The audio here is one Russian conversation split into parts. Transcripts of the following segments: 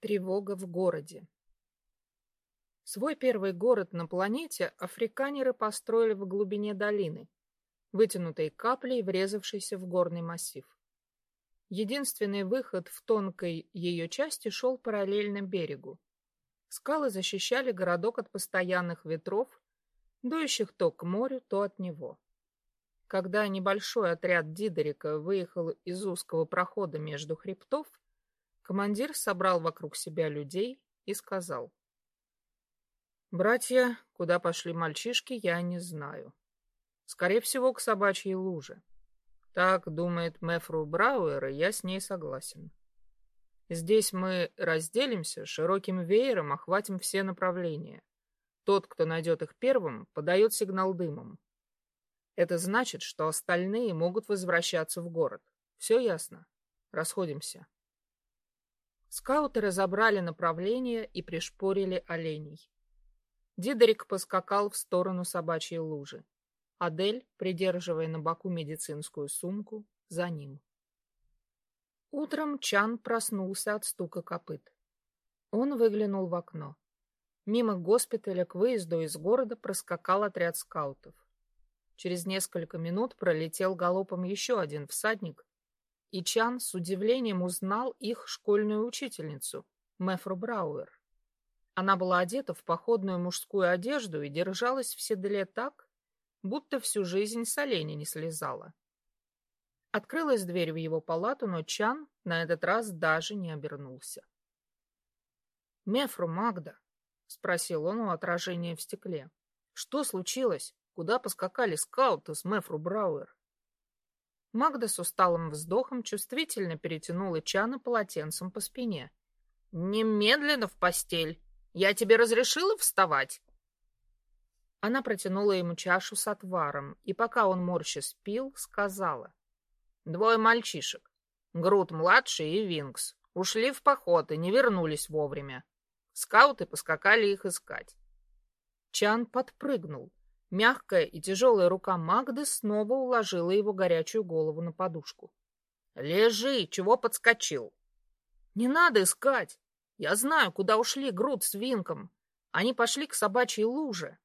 Тревога в городе. Свой первый город на планете африканеры построили в глубине долины, вытянутой каплей, врезавшейся в горный массив. Единственный выход в тонкой ее части шел параллельно берегу. Скалы защищали городок от постоянных ветров, дующих то к морю, то от него. Когда небольшой отряд Дидерика выехал из узкого прохода между хребтов, Командир собрал вокруг себя людей и сказал. «Братья, куда пошли мальчишки, я не знаю. Скорее всего, к собачьей луже. Так думает Мефру Брауэр, и я с ней согласен. Здесь мы разделимся, широким веером охватим все направления. Тот, кто найдет их первым, подает сигнал дымом. Это значит, что остальные могут возвращаться в город. Все ясно? Расходимся. Скауты разобрали направление и пришпорили оленей. Дидерик поскакал в сторону собачьей лужи. Адель, придерживая на боку медицинскую сумку, за ним. Утром Чан проснулся от стука копыт. Он выглянул в окно. Мимо госпиталя к выезду из города проскакал отряд скаутов. Через несколько минут пролетел галопом еще один всадник и Чан с удивлением узнал их школьную учительницу, Мэфру Брауэр. Она была одета в походную мужскую одежду и держалась в седле так, будто всю жизнь с оленя не слезала. Открылась дверь в его палату, но Чан на этот раз даже не обернулся. «Мефру Магда», — спросил он у отражения в стекле, — «что случилось? Куда поскакали скауты с Мефру Брауэр?» Магда с усталым вздохом чувствительно перетянула Чана полотенцем по спине. «Немедленно в постель! Я тебе разрешила вставать?» Она протянула ему чашу с отваром, и пока он морщис пил, сказала. «Двое мальчишек, Грут-младший и Винкс, ушли в поход и не вернулись вовремя. Скауты поскакали их искать». Чан подпрыгнул. Мягкая и тяжелая рука Магды снова уложила его горячую голову на подушку. «Лежи! Чего подскочил?» «Не надо искать! Я знаю, куда ушли Груд с Винком. Они пошли к собачьей луже».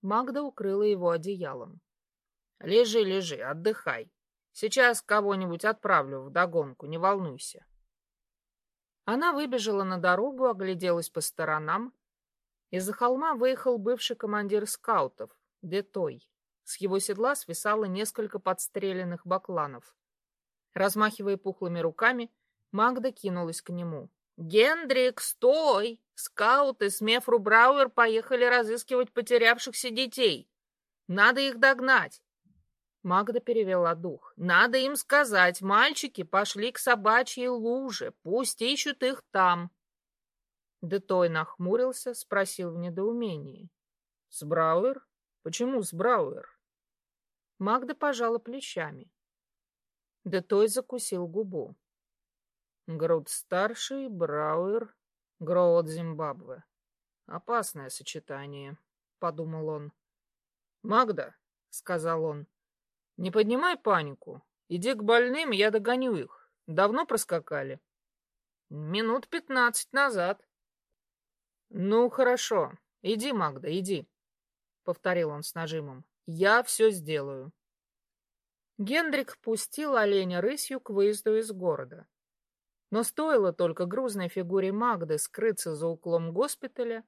Магда укрыла его одеялом. «Лежи, лежи, отдыхай. Сейчас кого-нибудь отправлю в догонку, не волнуйся». Она выбежала на дорогу, огляделась по сторонам из-за холма выехал бывший командир скаутов, Детой. С его седла свисало несколько подстреленных бакланов. Размахивая пухлыми руками, Магда кинулась к нему. «Гендрик, стой! Скауты с Мефру Брауэр поехали разыскивать потерявшихся детей. Надо их догнать!» Магда перевела дух. «Надо им сказать, мальчики пошли к собачьей луже, пусть ищут их там». Детой нахмурился, спросил в недоумении. — С Брауэр? Почему с Брауэр? Магда пожала плечами. Детой закусил губу. Груд старший, Брауэр, Гроот Зимбабве. Опасное сочетание, подумал он. Магда, сказал он, не поднимай панику. Иди к больным, я догоню их. Давно проскакали? Минут пятнадцать назад. «Ну, хорошо. Иди, Магда, иди», — повторил он с нажимом. «Я все сделаю». Гендрик пустил оленя рысью к выезду из города. Но стоило только грузной фигуре Магды скрыться за углом госпиталя,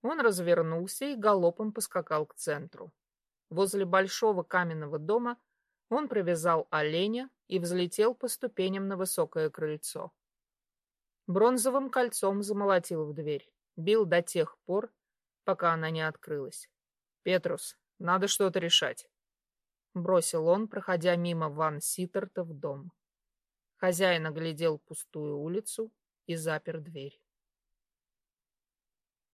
он развернулся и галопом поскакал к центру. Возле большого каменного дома он привязал оленя и взлетел по ступеням на высокое крыльцо. Бронзовым кольцом замолотил в дверь. Бил до тех пор, пока она не открылась. «Петрус, надо что-то решать», — бросил он, проходя мимо Ван Ситтерта в дом. Хозяин оглядел пустую улицу и запер дверь.